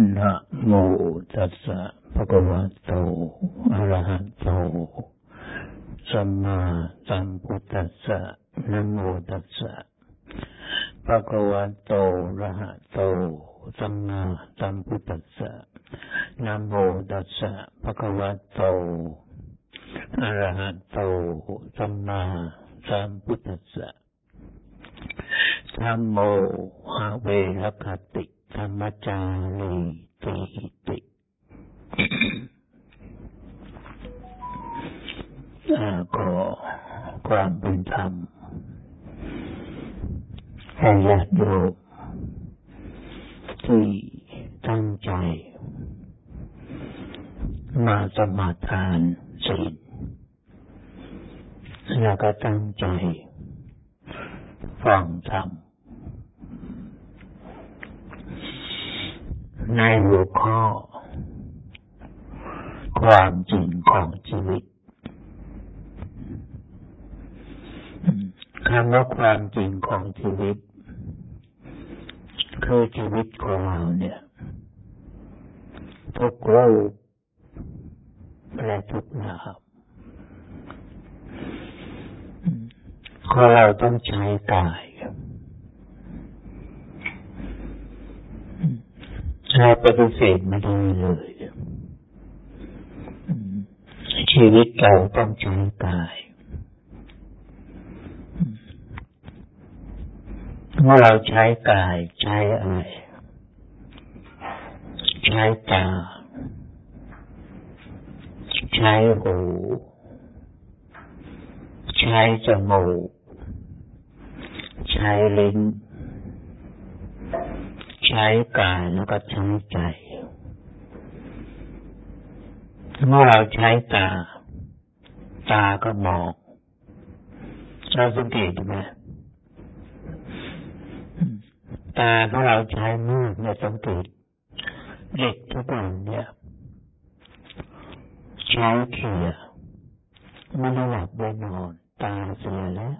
นะโมตัสสะภะคะวะโตอะระหะโตสัมมาสัมพุทธัสสะนะโมตัสสะภะคะวะโตอะระหะโตสัมมาสัมพุทธัสสะนะโมตัสสะภะคะวะโตอะระหะโตสัมมาสัมพุทธัสสะธัมโมหะเวรคติ ธรรมจารีติติก็ความเป็นธรรมให้ญาติโยมที่ตั้งใจ มาสมาทานศีลแล้วก็ตั้งใจฟังธรรม ในหัวข้อ ความจริงของชีวิตคำว่าความจริงของชีวิต คือชีวิตของเราเนี่ย ทุกรูปและทุกนามคนเราต้องใช้กาย เราปฏิเสธไม่ได้เลยชีวิตเราต้องใช้กายเมื่อเราใช้กายใช้อะไร ใช้ตา ใช้หู ใช้จมูก ใช้ลิ้น ใช้กายแล้วก็ใช้ใจเมื่อเราใช้ตา ตาก็มองเราสังเกตไหมตาของเราใช้มือเนี่ยสังเกตเด็กทุกวันเนี่ยใช้เขียไม่ได้หลับได้นอน ตาเสียแล้ว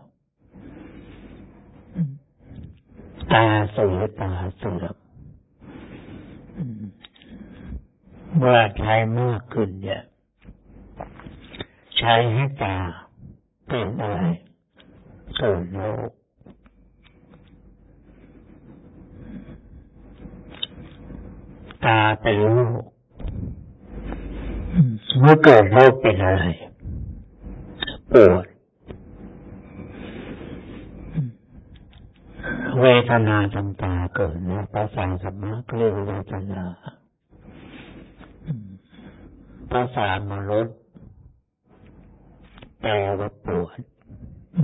ตาเสียตาเสื่อมเมื่อใช้มากขึ้นเนี่ยใช้ให้ตาเป็นอะไรเกิดโรคตาเป็นโรคเมื่อเกิดโรคเป็นอะไรปวด เวทนาทางตาเกิดนะภาษาสมาเรียกเวทนาภาษามนุษย์แปลว่าปวด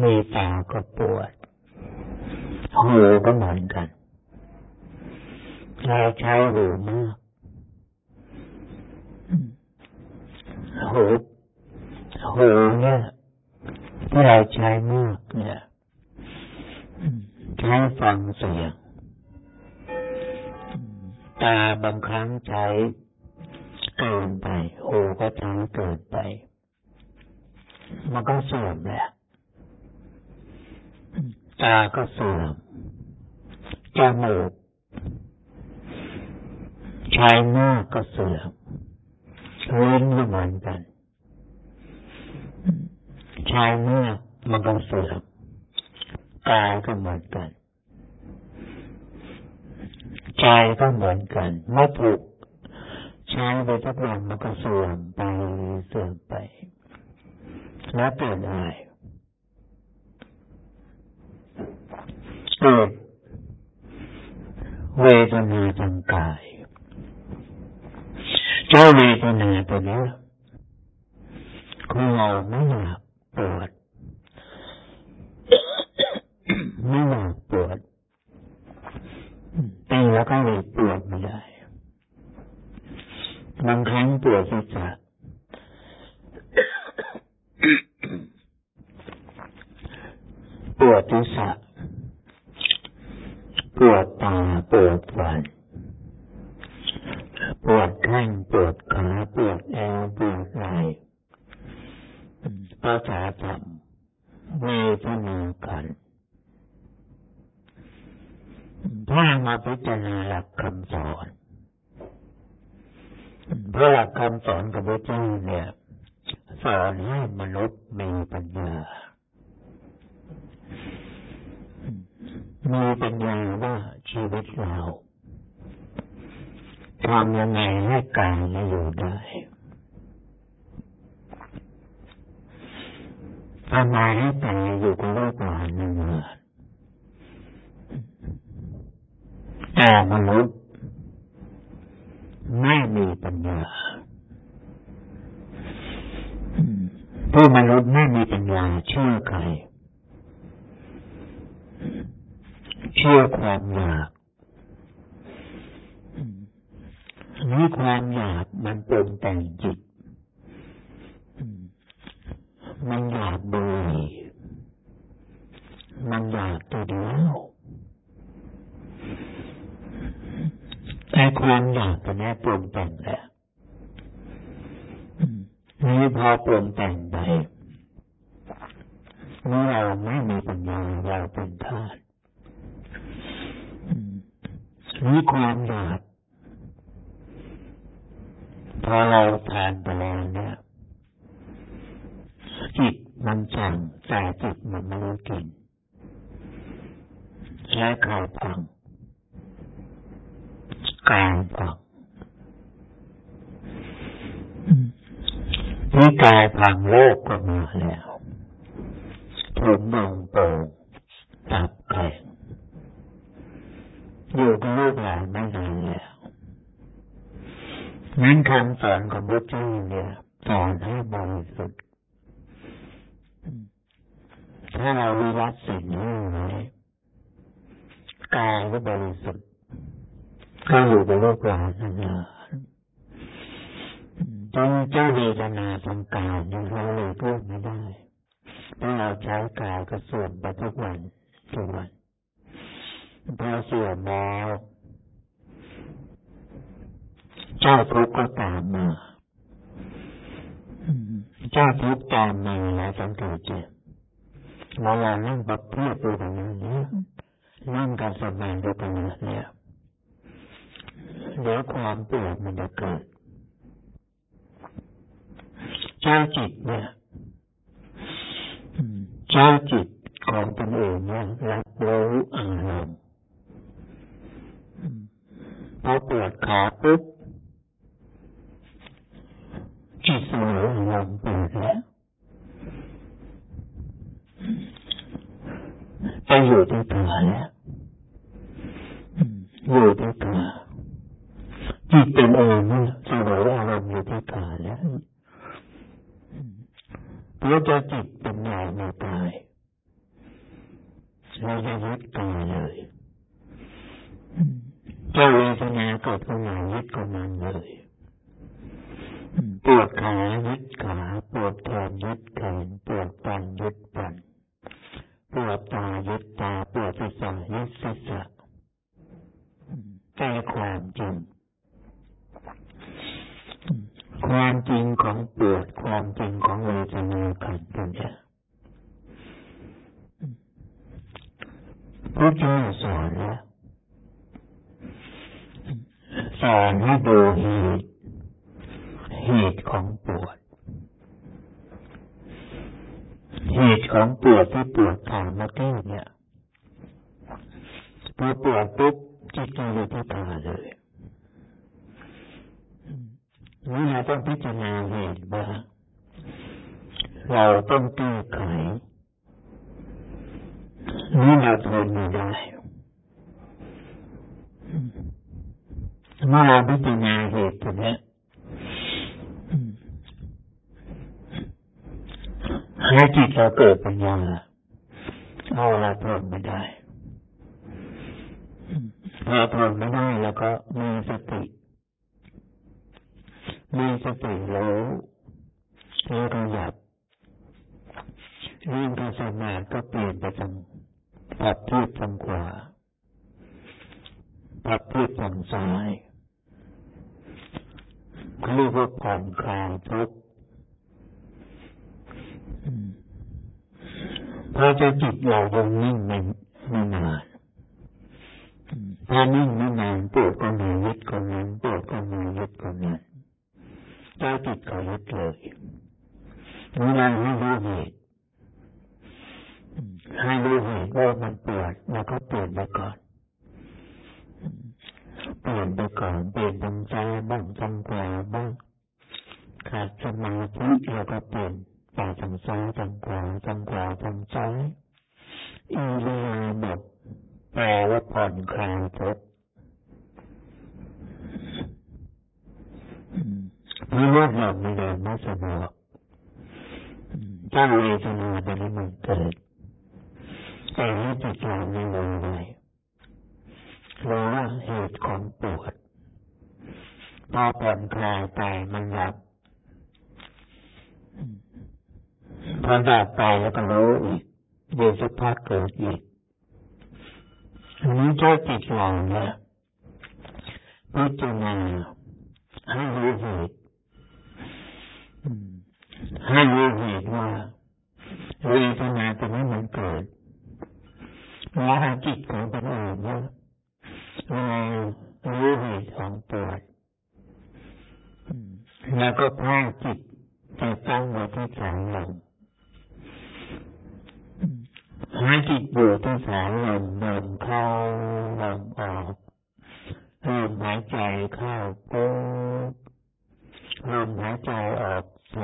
มีตาก็ปวดหูก็เหมือนกัน เราใช้หูมากหูหูเนี่ยที่เราใช้มากเนี่ย ช้ฟังเสียง ตาบางครั้งใช้เกินไป หูก็ใช้เกินไป มันก็เสื่อมแหละ ตาก็เสื่อมจมูกใช้มากก็เสื่อมลิ้นก็เหมือนกัน ใช้มามันก็เสื่อม กายก็เหมือนกันใจก็เหมือนกันไม่ถูกใช้ไปทุกวันมันก็เสื่อมไปเสื่อมไป แล้วเกิดอะไรเกิดเวทนาทางกาย เจ้าเวทนาตัวนี้ของเราไม่หนักปวด ไม่หนักปวดตีแล้วก็เลยปวดไม่ได้บางครั้งปวดศีรษะปวดศีรษะปวดตาปวดฟันปวดแข้งปวดขาปวดแอวปวดไหล่ภาษาธรรมเวทนากันถ้า มาพิจารณาหลักคำสอนเพราะหลักคำสอนของพระเจ้าเนี่ย สอนให้มนุษย์มีปัญญา มีปัญญาว่าชีวิตเราทำยังไงให้กายอยู่ได้ทำไมให้กายอยู่กับโลกหลานหนึ่ง แต่มนุษย์ไม่มีปัญญาผู้มนุษย์ไม่มีปัญญาเชื่อใคร เชื่อความอยากนี่ความอยากมันปรุงแต่งจิต มันอยากเบื่อมันอยากตัวเดียว แต่ความอยากตัวนี้ปรุงแต่งแหละนี่พอปรุงแต่งไปเมื่อเราไม่มีปัญญาเราเป็นทาสนี่ความอยากพอเราทานไปแล้วเนี่ยจิตมันสั่งแต่จิตมันไม่รู้กินและกายพังกายพังนี่ กายพังโลกก็มาแล้วผมมองโปร่งตับแข็งอยู่กับลูกหลานไม่นานแล้วนั้นคำสอนของพระเจ้าเนี่ยสอนให้บริสุทธิ์ถ้าเราวิรัตสิ่งนี้ไว้กายก็บริสุทธิ์ก็อยู่กับโลกหลานนั่นแหละจงเจ้าเวทนาทางกายเนี่ยเราเลยพูดไม่ได้ถ้าเราใช้กายก็ส่วนไปทุกวันทุกวันพอเสื่อมแล้วเจ้าทุกข์ก็ตามมา เจ้าทุกตามมาแล้วสังเกตเจ็บเวลานั่งบับเพื่อตัวกันนี้นั่งกับสมาธิกันเนี่ยเดี๋ยวความปวดมันจะเกิดเจ้าจิตเนี่ยเจ้าจิตของตนเองเนี่ยรับรู้อารมณ์พอปวดขาปุ๊บ จิตเสมอลมเปิดแล้วไปอยู่ที่ตัวแล้วอยู่ที่ตัวจิตเป็นเองนี่เสมออารมณ์อยู่ที่ตัวแล้วเพราะจะจิตเป็นใหญ่ไม่ตายเราจะยึดกายเลยเจ้าเวทนาเกิดขึ้นมายึดกับมันเลย ปวดขายึดขาปวดแขนยึดแขนปวดปันยึดปันปวดตายึดตาปวดศีรษะยึดศีรษะแต่ความจริง ความจริงของปวดความจริงของเวทนาขันธ์เนี่ยพระเจ้าสอนแล้วสอนให้ดูเหตุ เหตุของปวด เหตุของปวดที่ปวดขาเมื่อกี้เนี่ยพอปวดปุ๊บจิตก็เลยที่ตาเลยนี่เราต้องพิจารณาเหตุว่าเราต้องแก้ไขนี่เราทนไม่ได้เมื่อเราพิจารณาเหตุตรงนี้ ให้จิตเราเกิดปัญญาเอาละทนไม่ได้พอทนไม่ได้แล้วก็มีสติมีสติรู้แล้วก็หยับเริ่องกสมาธิก็เปลี่ยนไปทางปัดพืชทางขวาปัดพืชทางซ้ายเรียกว่าผ่อนคลายทุกข์ พอจะจิตเรายังนิ่งไม่ไม่นานถ้านิ่งไม่นานปวดก็มายึดก็นั้นปวดก็มายึดก็นั้นจิตเขายึดเลยเวลาให้รู้เหตุให้รู้เหตุว่ามันปวดแล้วก็เปลี่ยนไปก่อนเปลี่ยนไปก่อนเปลี่ยนทางใจบ้างทางขวาบ้างขาดสมาธิเราก็เปลี่ยน ไปทางซ้ายทางขวาทางขวาทางซ้ายอิริยาบถแปลว่าผ่อนคลายพบมีโรคหลับไม่ได้ไม่สบายถ้าเวทนาตอนนี้มันเกิดแต่ให้จิตเราไม่รู้เลยรู้ว่าเหตุของปวดพอผ่อนคลายไปมันหลับ พอหลับไปแล้วก็รู้อีกเดี๋ยวสักพักเกิดอีกอันนี้เจ้าจิตเราเนี่ยพิจารณาให้รู้เหตุให้รู้เหตุว่าเวทนาตรงนี้มันเกิดแล้วจิตของคนเอื่นว่าเรารู้เหตุของปวดแล้วก็พาจิตไปตั้งไว้ที่ฐานลม ให้จิตอยู่ที่ฐานลมลมเข้าลมออกลมหายใจเข้าปุ๊บลมหายใจออกโผ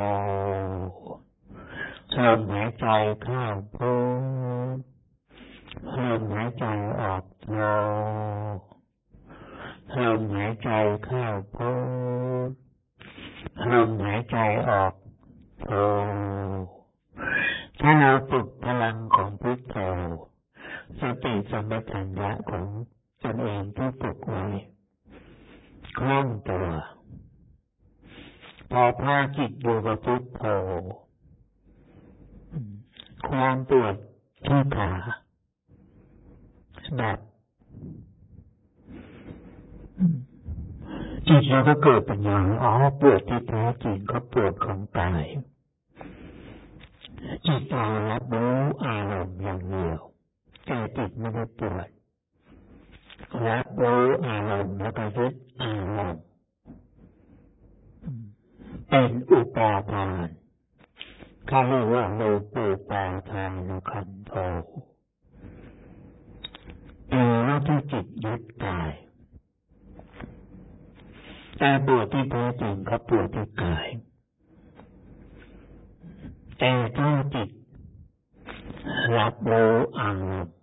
ลมหายใจเข้าปุ๊บลมหายใจออกโผลมหายใจเข้าปุ๊บลมหายใจออกโผ ถ้าเราฝึกพลังของพุทโธสติสัมปชัญญะของตนเองที่ฝึกไว้คล่องตัว พอพาจิตอยู่กับพุทโธความปวดที่ขาดับจิตเราก็เกิดปัญญาอ๋อปวดที่แท้จริงก็ปวดของกาย จิตเรารับรู้อารมณ์อย่างเดียวแต่จิตไม่ได้ปวดรับรู้อารมณ์แล้วก็ยึดอารมณ์เป็นอุปาทานเขาเรียกว่าโลปุปาทานขันโทเป็นว่าที่จิตยึดกายแต่ปวดที่แท้จริงเขาปวดที่กาย แต่ถ้าจิตรับรู้อารมณ์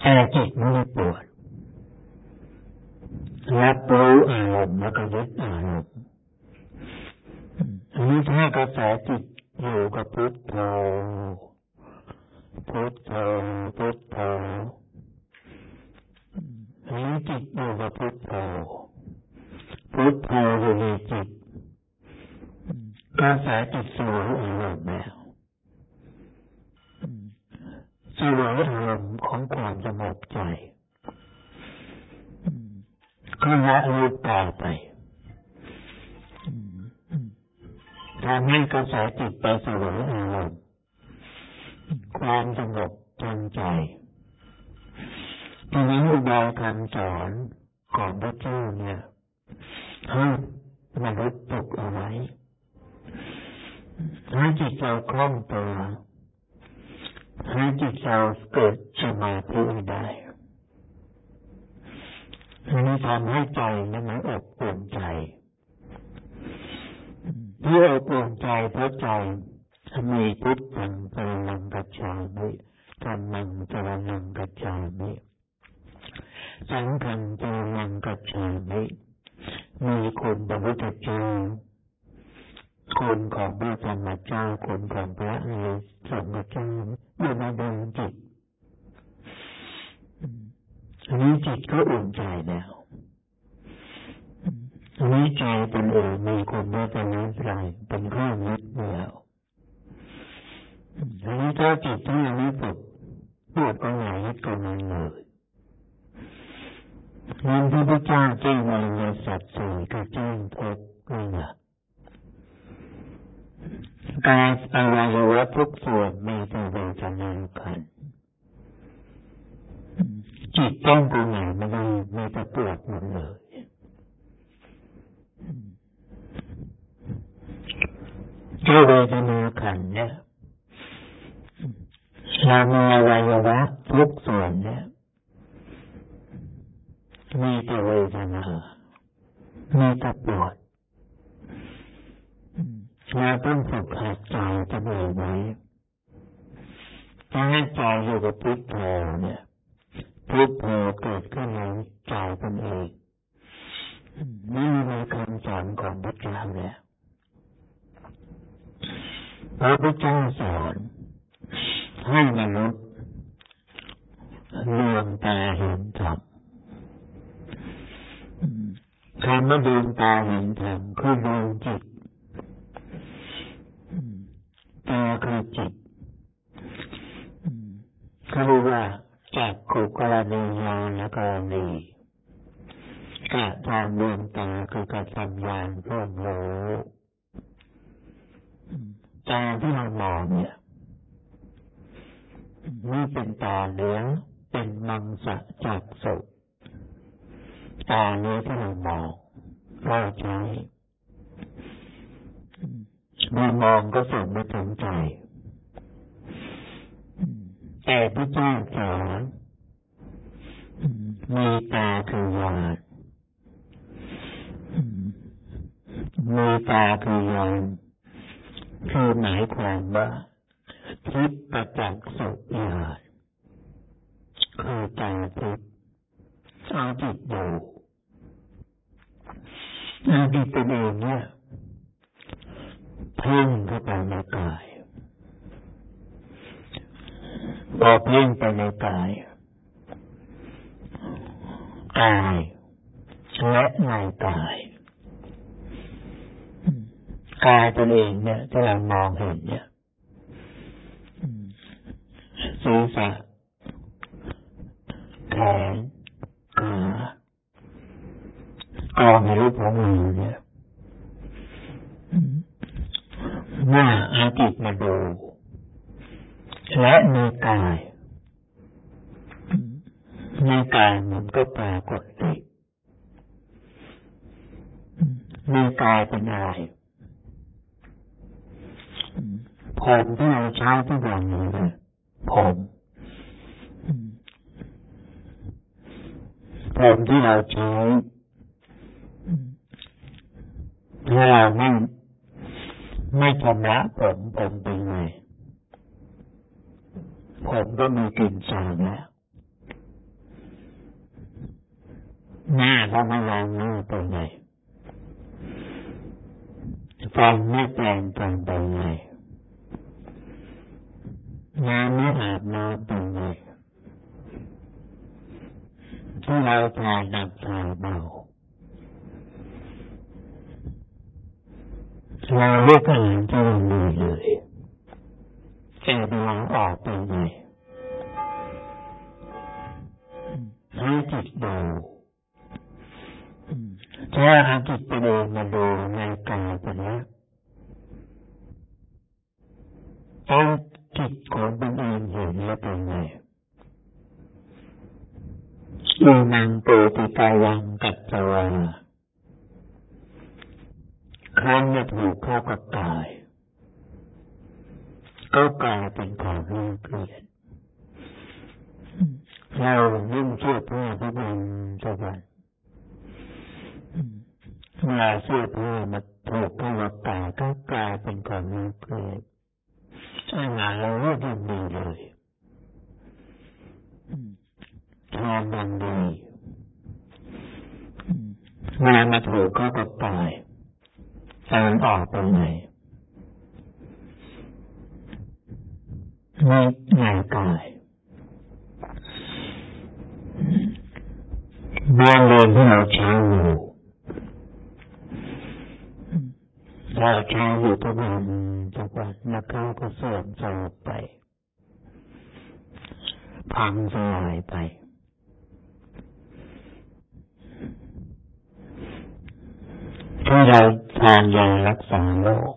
แต่จิตไม่ได้ปวดรับรู้อารมณ์แล้วก็ยึดอารมณ์นนี้ถ้ากระแสจิตอยู่กับพุทโธพุทโธพุทโธอันนี้จิตอยู่กับพุทโธพุทโธอยู่ในจิต กระแสจิตสู่อารมณ์แล้วสู่อารมณ์ของความสงบใจก็ละรูปต่อไปทำให้กระแสจิตไปสู่อารมณ์ความสงบทางใจทีนี้อุบายคำสอนของพระเจ้าเนี่ยให้มนุษย์ตกเอาไว้ ให้จิตเราคล่องตัวให้จิตเราเกิดสมาธิได้อันนี้ทำให้ใจนั้นมันอบอุ่นใจที่อบอุ่นใจเพราะใจมีพุทธังสรนังกัจฉามิธรรมังสรนังกัจฉามิสังฆังสรนังกัจฉามิมีคุณพระพุทธเจ้า คุณของพระธรรมเจ้าคุณของพระอริยสงฆ์เจ้าอยู่ในดวงจิตอันนี้จิตก็อุ่นใจแล้วอันนี้ใจเป็นเองมีคนรัตนตรัยเป็นเครื่องยึดแล้วอันนี้ถ้าจิตที่ยังไม่ฝึกปวดก็ไหนยึดก็นั้นเลยนั่นที่พระเจ้าแจ้งในสัตว์สี่ก็แจ้งพบนี่แหละ การอวัยวะทุกส่วนมีแต่เวทนาขันจิตต้องตรงไหนไม่ได้ไม่จะปวดหมดเลยเจ้าเวทนาขันเนี่ยเรามีอวัยวะทุกส่วนเนี่ยมีแต่เวทนามีแต่ปวด เราต้องฝึกหัดใจตัวเองไว้ถ้าให้ใจอยู่กับพุทโธเนี่ยพุทโธเกิดขึ้นในใจตนเองนี่ในคำสอนของพระเจ้าเนี่ยพระพุทธเจ้าสอนให้มนุษย์เลือมตาเห็นธรรมคำว่าดวงตาเห็นธรรมคือดวงจิตาคือจิตเขาเรียกว่าจากขุกรณียาน และกรณีกะทางดวงตาคือกระทำยานเพิ่มรู้ตาที่เรามองเนี่ยนี่เป็นตาเหลืองเป็นมังสะจักสุตาเนี้ที่เรามองเราใช้เมื่อมองก็ส่งมาถึงใจ แต่พระเจ้าสอนมีตาคือยานมีตาคือยานคือหมายความว่าทิพประจักษ์สุญาณคือตาทิพย์เอาจิตดูเอาจิตตัวเองเนี่ยเพ่งเข้าไปในกายพอเพ่งไปในกายกายและในกาย กายตนเองเนี่ยที่เรามองเห็นเนี่ยศีรษะแขนขากองในรูปของมือเนี่ยเมื่ออาจิตมาดูและในกายในกายมันก็ปรากฏติในกายเป็นอะไร ผมที่เราใช้ทุกวันนี้เลยผมผมที่เราใช้ถ้าเราไม่ไม่ชำระผมผมเป็นไงผมก็มีกลิ่นสาบแล้วหน้าก็ไม่ล้างหน้าเป็นไงฟันไม่แปลงฟันเป็นไงน้ น้ำไม่อาบน้ำเป็นไงที่เราถ่ายหนักถ่ายเบาเราเลือกอาหารที่เรามีเลยแต่เราออกไปไงให้จิตดูถ้าเอาจิตไปดูมาดูในกายไปแล้วต้อง จิตของตนเองเห็นแล้วเป็นไงอูนังโปติกายังกัจจวาครั้งนี่ยถูกเข้ากับกาย ก็กลายเป็นของน่าเกลียดเรายิ่งเชื่อผ้าทุกวันทุกวันเวลาเสื้อผ้ามาถูกเข้ากับกายก็กลายเป็นของน่าเกลียด อาหารเราเลือกยังดีเลยทานยังดีงานมาถูกก็กับตายตอนออกตรงไหนไม่ง่ายกายเรื่องเรียนที่เราใช้อยู่เราช้อยู่ทุกวันทุกวันนักเข้าก็เสื่อมโทรมไป พังสลายไปถ้าเราทานยารักษาโรค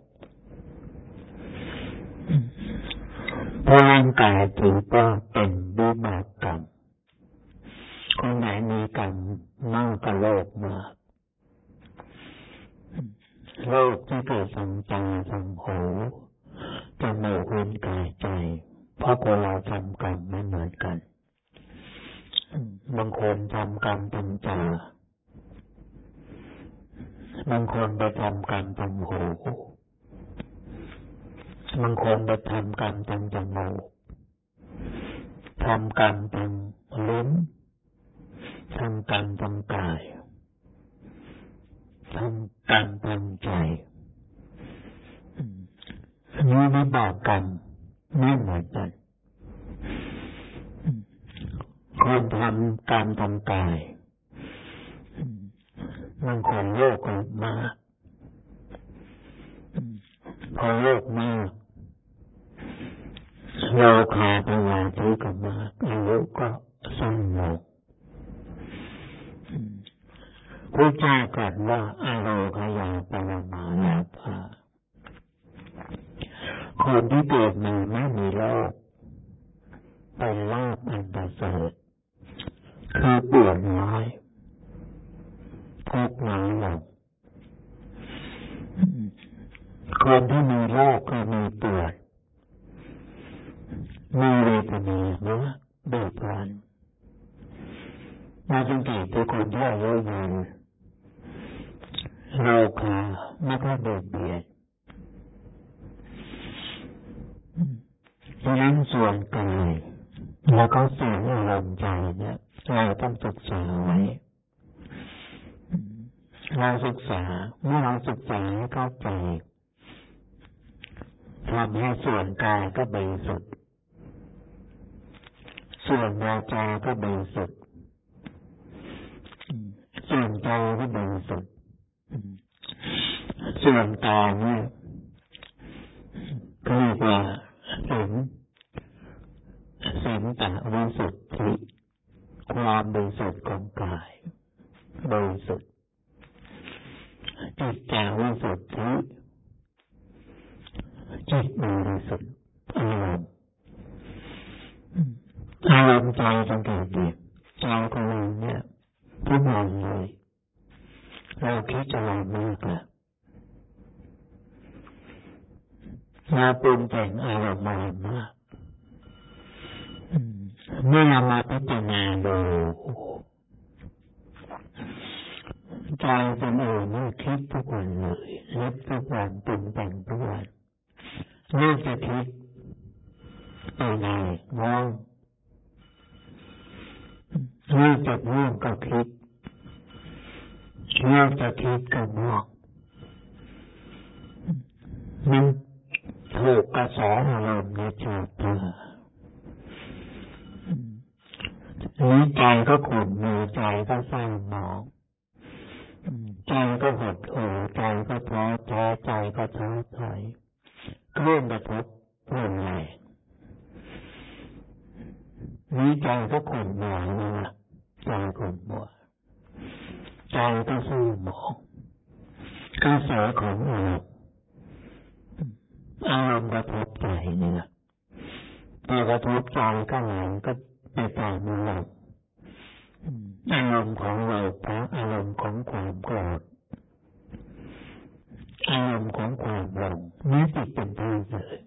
ร่างกายถือว่าเป็นวิบากกรรมคนไหนมีกรรมมากกับโลกมาก โรคที่เกิดทางตาทางหูทมูกลิ้นกายใจ เพราะคนเราทำกรรมไม่เหมือนกัน บางคนทำกรรมทางตาบางคนไปทำกรรมทางหูบางคนไปทำกรรมทางจมูกทำกรรมทางลิ้นทำกรรมทางกาย ทำกรรมตรงใจนี้วิบากกรรมไม่เหมือนกันคนทำกรรมทำกายบางคนโลกมากพอโลกมากโลคาดพยาธิก็มากอายุก็สั้นลง พระเจ้าตรัสว่าอโลคยาปรมาลาภาคนที่เกิดมาไม่มีโลกเป็นลาภอันประเสริฐคือปวดน้อยทุกน้อยลงคนที่มีโรคก็มีปวดมีเวทนาเนาะเดือดร้อนมาสังเกตตัวคนที่อายุยืน โรคาไม่ค่อยเบียดเบียนดังนั้นส่วนกายแล้วก็ส่วนอารมณ์ใจเนี่ยเราต้องศึกษาไว้เราศึกษาเมื่อเราศึกษาเข้าใจทำให้ส่วนกายก็บริสุทธิ์ส่วนวาจาก็บริสุทธิ์ส่วนใจก็บริสุทธิ์ ส่วนตาเนี่ยก็เรียกว่าสินสินตะวิสุทธิความบริสุทธิ์ของกายบริสุทธิ์จิตจาวิสุทธิจิตบริสุทธิ์อารมณ์อารมณ์ใจสังเกตดีใจของเราเนี่ยทุกวันเลย เราคิดอะไรมากแล้วเราปรุงแต่งอารมณ์มามากเมื่อเรามาพิจารณาดูใจเป็นเองนี่คิดทุกวันเลยนึกทุกวันปรุงแต่งทุกวันเมื่อจะคิดไปไหนมองเมื่อจะง่วงก็คิด เมื่อจะคิดก็ง่วงมันถูกกระแสอารมณ์ในจิตเธอนี้ใจก็ขุ่นมือใจก็เศร้าหมองใจก็หดหู่ใจก็ท้อแท้ใจก็ท้อถอยเคลื่อนกระทบรุนแรงนี้ใจก็ขุ่นมัวนะใจขุ่นมัว ใจก็สู้หมองกระแสของอารมณ์อารมณ์กระทบใจนี่ยพอกระทบใจก็หลงก็ไปตามอารมณ์อารมณ์ของเราพระอารมณ์ของความโกรธอารมณ์ของความหลงนี้ติดเป็นที่เลย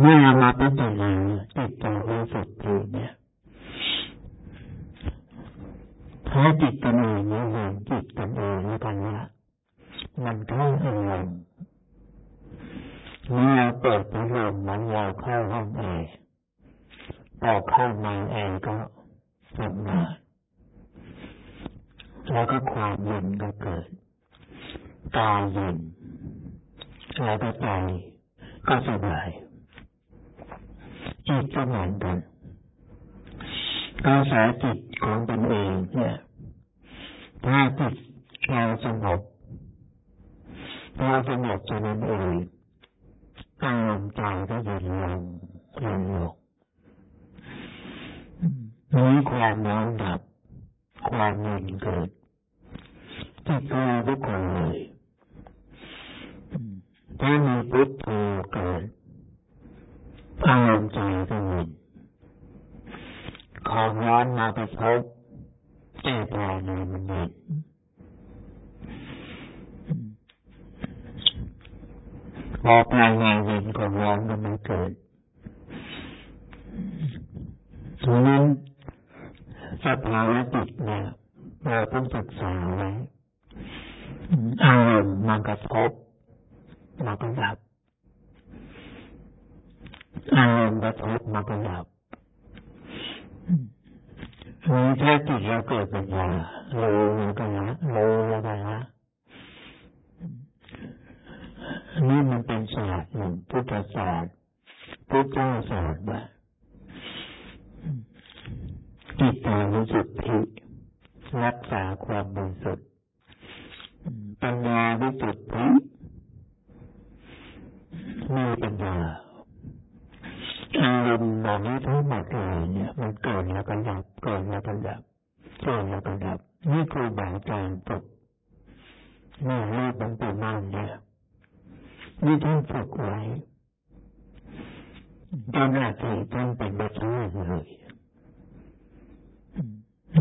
เมื่อมาพิจารณาจิตใจรู้สึกอยู่เนี่ย ถ้จิตกันเองเนี่ยเห็นจิตกันเองแล้วกันว่ามันเข้าอารมณ์เมื่อเปิดพัดลมมันเราเข้าห้องแอร์ออเข้ามาแอร์ก็ทำงานแล้วก็ความเย็นก็เกิดตาเย็นแล้วก็ใจก็สบายจิตก็เหมือนกัน กระแสจิตของตนเองเนี่ยถ้าจิตเราสงบเราสงบจะนั้นเองอารมณ์ใจก็เย็นลงเย็นลงมีความน้อมดับ ความเย็นเกิดที่ตัวทุกคนเลยถ้ามีพุทโธเกิดอารมณ์ใจก็เย็น ของร้อนมาไปพบใจภายในมันเย็นพอภายในเย็นของร้อนก็ไม่เกิดดังนั้นสภาวะจิตเนี่ยเราต้องศึกษาไว้อารมณ์มันกระทบมันก็ดับอารมณ์กระทบมันก็ดับ มีแค่จิตเราเกิดปัญญารู้แล้วก็ละรู้แล้วก็ละนี่มันเป็นศาสตร์หนึ่งพุทธศาสตร์พุทธเจ้าศาสอนว่าจิตตาวิสุทธิรักษาความบริสุทธิ์ปัญญาวิสุทธิมีปัญญา อารมณ์เหล่านี้ทั้งหมดเลยเนี่ย มันเกิดแล้วก็ดับเกิดแล้วก็ดับเกิดแล้วก็ดับนี่คือบาอาจารย์ฝึกนี่รูปมันเป็นนั่นเนี่ยนี่ท่านฝึกไว้ตอนแรกที่ท่านเป็นบัตรเลย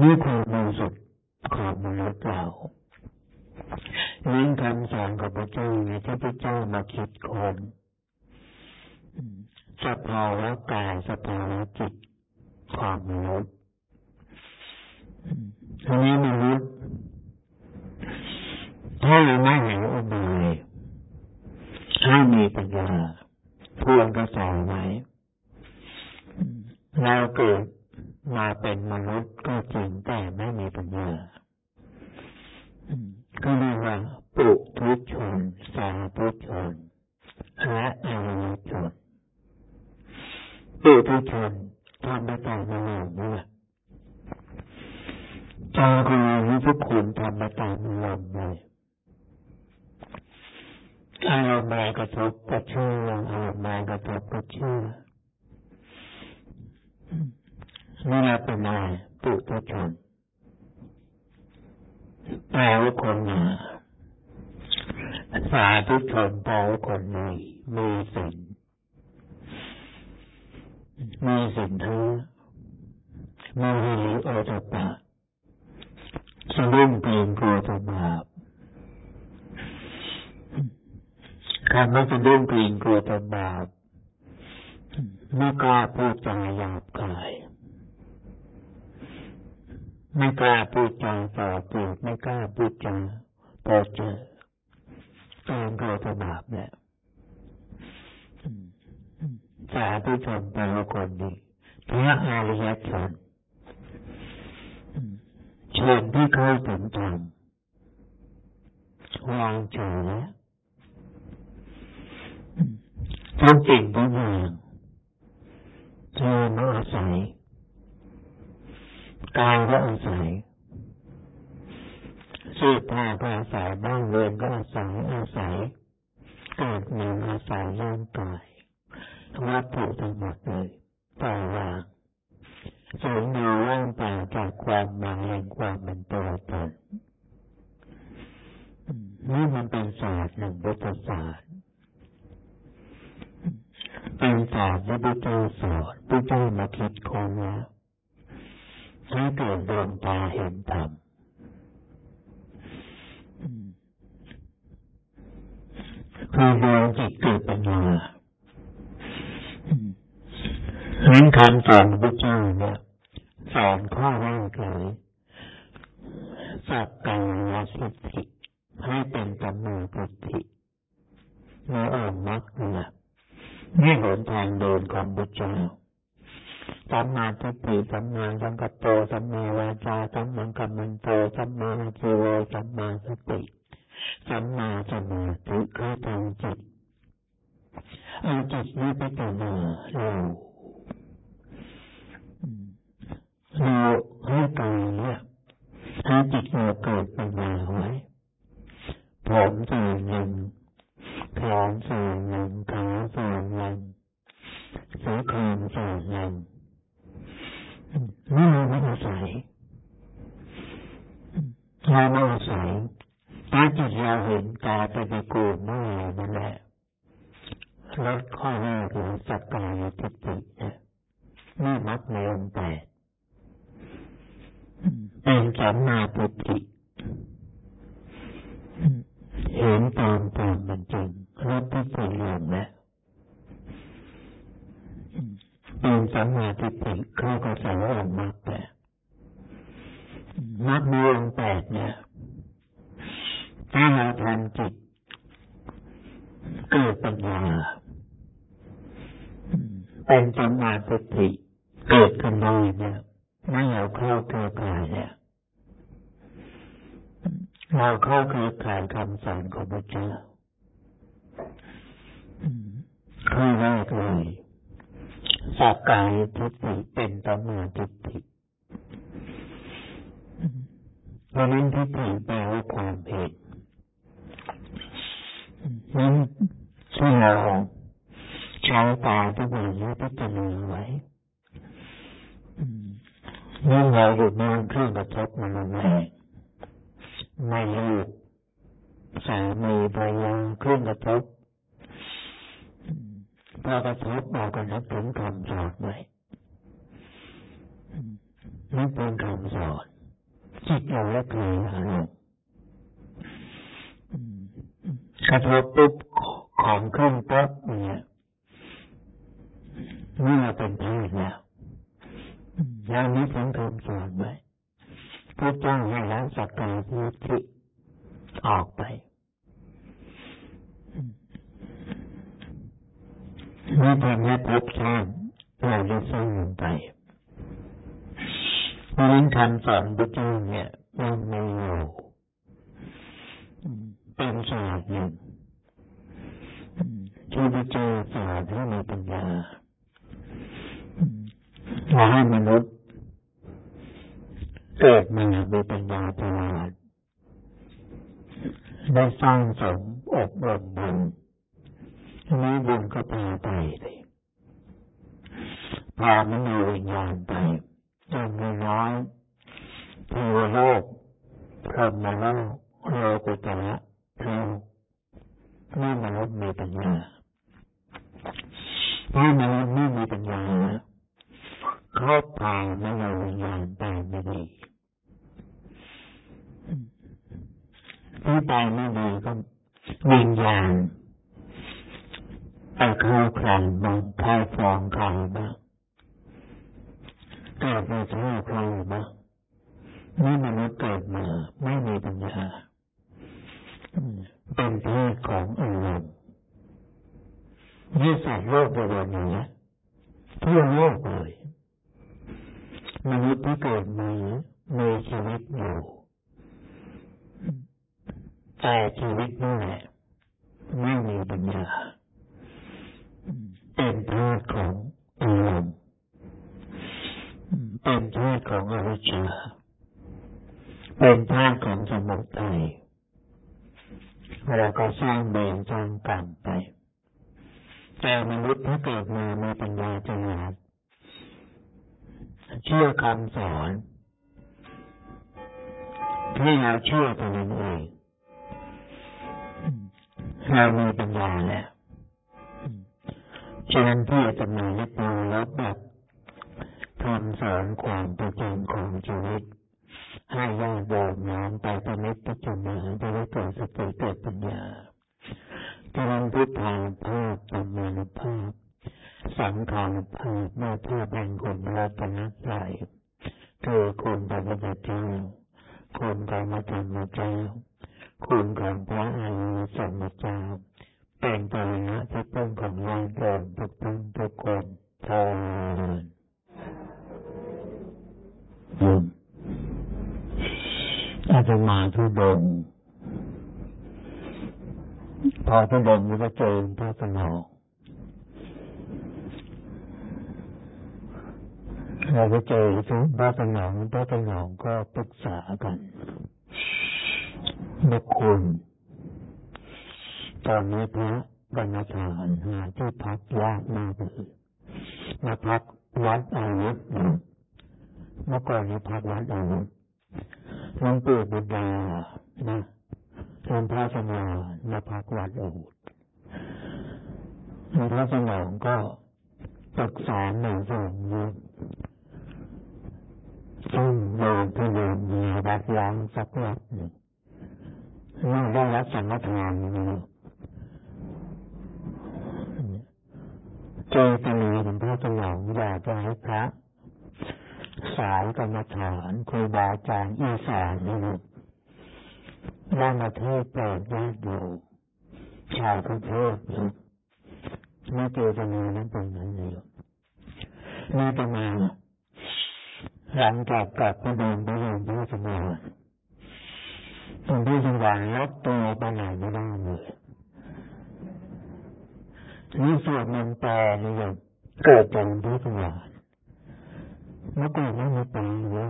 นี่ความบริสุทธิ์ของมนุษย์เรานี่คำสอนของพระเจ้าไงที่พระเจ้ามาคิดคน สภาวะกายสภาวะจิตของมนุษย์ทีนี้มนุษย์ถ้าไม่เห็นอุบายให้มีปัญญาทวนกระแสไว้เราเกิดมาเป็นมนุษย์ก็จริงแต่ไม่มีปัญญาก็เรียกว่า ปุถุชนทำไปตามอารมณ์นี่จาคือทุกคนทำไปตามอารมณ์เลยอารมณ์อะไรกระทบก็เชื่ออารมณ์อะไรกระทบก็เชื่อนี่เราเป็นนายปุถุชนแปลว่าคนมาสาธุชนแปลว่าคนมีมีสิ่งมีสิ่งทั้งมีหิริโอตปะสรุ่งเปลี่ยนกลัวธบาปคำว่าสรุ่งเปลี่ยนกลัวธบาปไม่กล้าพูดจาหยาบคายไม่กล้าพูดจาต่อเกิดไม่กล้าพูดจาพอเจอตามเกิดบาปเนี่ยสาธุชนแต่ละคนดีพระอริยชน ชนที่เข้าถึงธรรมวางเฉยแล้วทุกสิ่งทุกอย่างเจอมาอาศัยกายก็อาศัยสื้อผ้าก็อาศัยบ้านเรือนก็อาศัยอาศัยเกิดมีอาศัยร่างกายวัตถุทั้งหมดเลยปล่อยวาง สูญอยู่ว่างเปล่าจากความหมายแห่งความเป็นตัวตนนี่มันเป็นศาสตร์หนึ่งพุทธศาสตร์เป็นศาสตร์ที่พระเจ้าสอนพระเจ้ามาคิดค้นแล้วให้เกิดดวงตาเห็นธรรมคือดวงจิตเกิดปัญญานั้นคำสอนพระเจ้าเนี่ย สอนข้อแรกเลยสักกายสิทธิให้เป็นกรรมาปฏิในองค์มรรคเนี่ยนี่หนทางเดินของพระเจ้าสัมมาทิฏฐิสัมมาสังกัปโตสัมมาวาจาสัมมังกัมมันโตสัมมาชี กิดเนี่ยไม่เอาเข้าเครือข่ายเนี่ยเราเข้าเครือข่ายคำสอนของพระเจ้าข้อแรกเลยสักกายทิฏฐิเป็นสมาทิฏฐิเพราะนั้นทิฏฐิแปลว่าความเห็นนั้นที่เราใช้ตาทุกวันนี้พิจารณาไว้ เมื่อเราหยุดมองเครื่องกระทบมันแรงไม่ลูกสามีภรรยาเครื่องกระทบพอกระทบเราก็นึกถึงคำสอนไว้นึกถึงคำสอนจิตเราและเคยอารมณ์กระทบปุ๊บของขึ้นปุ๊บเนี่ยนี่เราเป็นธาตุแล้ว อย่างนี้ผมคำสอนไว้พระเจ้าให้ละสักกายทิฏฐิออกไปนี่ทำให้ภพชาติเราได้สร้างลงไปเพราะนั้นคำสอนพระเจ้าเนี่ยมันม่อยู่เป็นศาสตร์หนึ่งที่พระเจ้าสอนให้มีปัญญา และให้มนุษย์เกิดมามีปัญญาตลาดได้สร้างสมอบรมบุญนี้บุญก็พาไปเลยพามโนวิญญาณไปจนน้อยเทวโลกพรหมโลกโลกุตระเราไม่มนุษย์มีปัญญาถ้ามนุษย์ไม่มีปัญญา เขาพามโนวิญญาณไปไม่ดีที่ไปไม่ดีก็วิญญาณไปเข้าใครบ้างเข้าฟองใครบ้างเกิดมาชาใครบ้างนี่มนุษย์เกิดมาไม่มีปัญญาเป็นเพศของอารมณ์นี่สัตว์โลกบริเวณนี้ทั่วโลกเลย มนุษย์ที่เกิดมามีชีวิตอยู่แต่ชีวิตนี่แหละไม่มีปัญญาเป็นธาตุของอารมณ์เป็นธาตุของอวิชชาเป็นธาตุของสมุทัยเราก็สร้างเบรสร้างกรรมไปแต่มนุษย์ถ้าเกิดมามีปัญญาฉลาด เชื่อคำสอนที่เราเชื่อตัวนั้นเองเรามีปัญญาแล้วฉะนั้นที่จะมายึดโยรับแบบคำสอนความประจงของชีวิต ให้ญาติโยมน้อมไปประมิตรพิจารณาจะได้เกิดสติเกิดปัญญาฉะนั้นพุทธาภาพธรรมานุภาพ สังขารภาพเมื่อภาพแห่งคนรัตนใจคือคุณพระพุทธเจ้าคุณของพระธรรมเจ้าคุณของพระอริยสมเจ้าเป็นปริณะที่พึ่งของญาติโยมทุกท่านทุกคนเทินอาจจะมาทุดงพอทุดงมันก็เจอพระสนอง เราไปเจอพระสนองพระสนองก็ปรึกษากันบุคคลตอนนี้พระบรรณฐานหาที่พักยากมากเลยมาพักวัดอาวุธเมื่อก่อนนี้พักวัดอาวุธหลวงปู่บุดานะหลวงพ่อสมามาพักวัดอาวุธหลวงพ่อสมานก็ปรึกษาหนึ่งสองเรื่อง ซึ่งโยมที่โยมมีวัดล้างสักวัดหนึ่งนั่งได้รับสังฆทานนะเจตนาของพระสนองอยากจะให้พระ สายกรรมฐานครูบาอาจารย์อีสานนี่ได้มาเทศโปรดญาติโยมชาวกรุงเทพไม่เจอจะมีนั้นตรงนั้นเลยนี่จะมาณ หลังจากกลับมาเดินไปโรงพยาบาลตรงที่จังหวัดลดตัวไปไหนไม่ได้เลยนี่สวดมันต์แปลเลยเกิดจากที่จังหวัดเมื่อก่อนไม่มีแปลเลย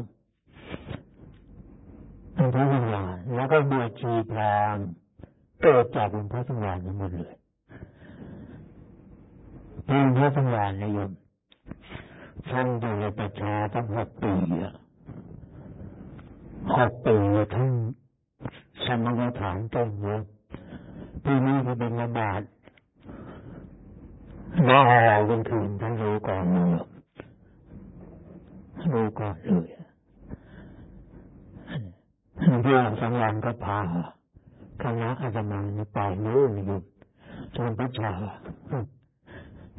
หลวงพ่อสว่างแล้วก็บวชชีพรามเกิดจากหลวงพ่อสว่างทั้งหมดเลยหลวงพ่อสว่างนะโยม ท่านอยู่ในประชาตั้งหกปีอะหกปีท่านสมณฐานต้นเยอะปีนี้จะเป็นระบาดว่าอะไรเป็นคืนท่านรู้ก่อนเลยรู้ก่อนเลยเรื่อสังวรก็พาคณะอาตมาไปนู้นอยู่จนพิชา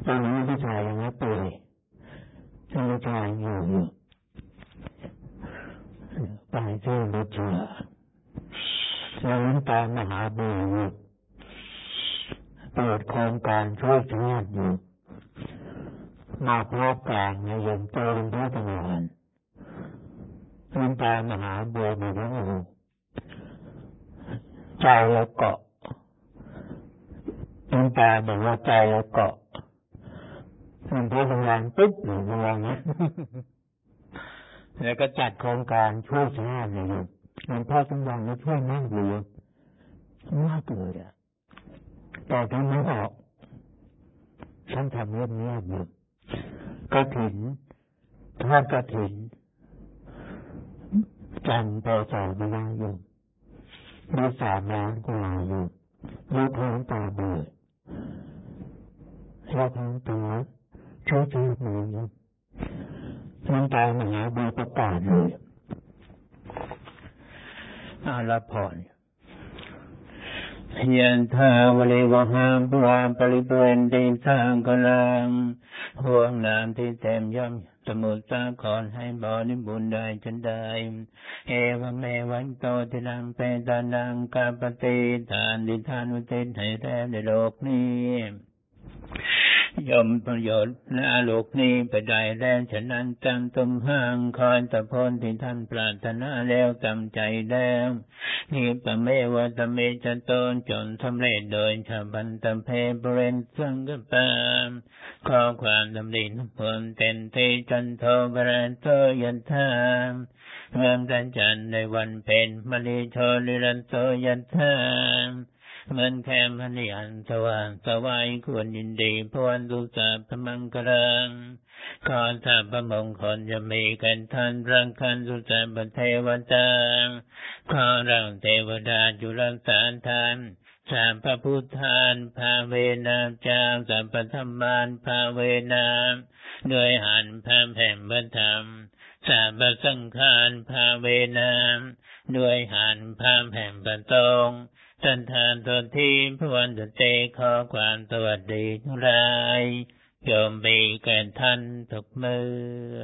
ตอนนี้พิชายังไม่เปิดจนพิชาอยู่ อยู่ไปที่พิชาแล้วนตามหาบุญเปิดโครงการช่วยชาติอยู่มาพบกลางในยมเจริญพระตงานน้ำตามหาบัวมีพระองค์ใจแล้วเกาะน้ำตาบอกว่าใจแล้วเกาะ มันพระตงานปุ๊บหนึ่งวันนี้แล้วก็จัดโครงการช่วยชาติเลยมันพ่อสมบัติช่วยนั่งเรือมาเกเลยอะแต่ทำไม่ออกท่านทำเงียบเงียบอยู่กระถินทอดกระถินจันไปสองไม่ได้อยู่มีสามล้านกว่าอยู่มีท้องตาเบื่อแล้วท้องตาช่ว ช่วยมืออยู่ท้องตามหาบุประกาศเลยอาลพรยันทาวเลวหามปรามปริเปรนติทางกลังห่วงน้ำที่เต็มย่อมสมุทรสาครให้บริบุญได้จนได้ เอวเมวันโตทินังเปตานังกาปติทานดิทานอุติให้แท้ในโลกนี้ ยมประโยชน์และโลกนี้ไปได้แล้วฉะนั้นจำตุมห้างคอยตะพนที่ท่านปรารถนาแล้วจำใจแล้วนี่ปะเมวะตะเมจันตนจนสำเร็จโดยชาบันตะเพบรเรนสังกปามขอความดำรินผลเต็นทีจันโทบรนโตยันทามเมื่อจันจันในวันเพ็ญมณีโชลิรันโตยันทาม มือนแคมพันยันสว่างสวายควรยินดีพวนดุสัพมังกรังขอถ้าพมงคลจะมีกันท่านรังคันสุสัพเทวตาขอเราเทวดาจุรักษารทานสามพระพุทธานภาเวนาจามสัมปธรรมานภาเวนาด้วยหันพระแผ่นบรรธรรมสามพระสังฆานภาเวนาด้วยหันพระแผ่นบรรตรง ท่านทานตนทีพระวันตเจขอความสวัสดีทุกรายโยมมีแก่ท่านทุกเมื่อ